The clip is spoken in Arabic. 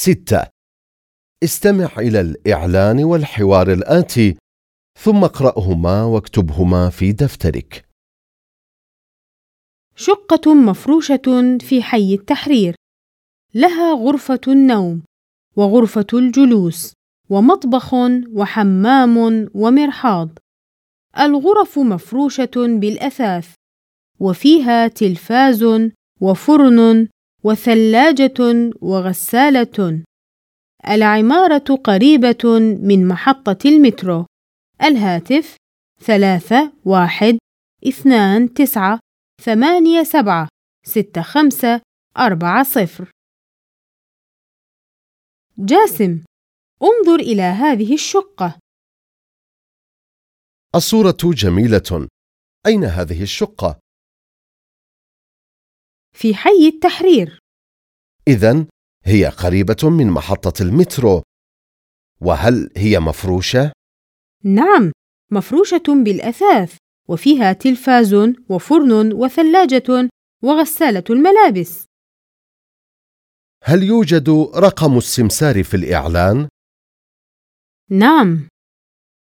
ستة. استمع إلى الإعلان والحوار الآتي ثم اقرأهما واكتبهما في دفترك. شقة مفروشة في حي التحرير. لها غرفة النوم وغرفة الجلوس ومطبخ وحمام ومرحاض. الغرف مفروشة بالأثاث وفيها تلفاز وفرن وثلاجة وغسالة. العمارة قريبة من محطة المترو. الهاتف ثلاثة واحد اثنان تسعة ثمانية سبعة ستة خمسة أربعة صفر. جاسم انظر إلى هذه الشقة. الصورة جميلة. أين هذه الشقة؟ في حي التحرير إذا هي قريبة من محطة المترو وهل هي مفروشة؟ نعم مفروشة بالأثاث وفيها تلفاز وفرن وثلاجة وغسالة الملابس هل يوجد رقم السمسار في الإعلان؟ نعم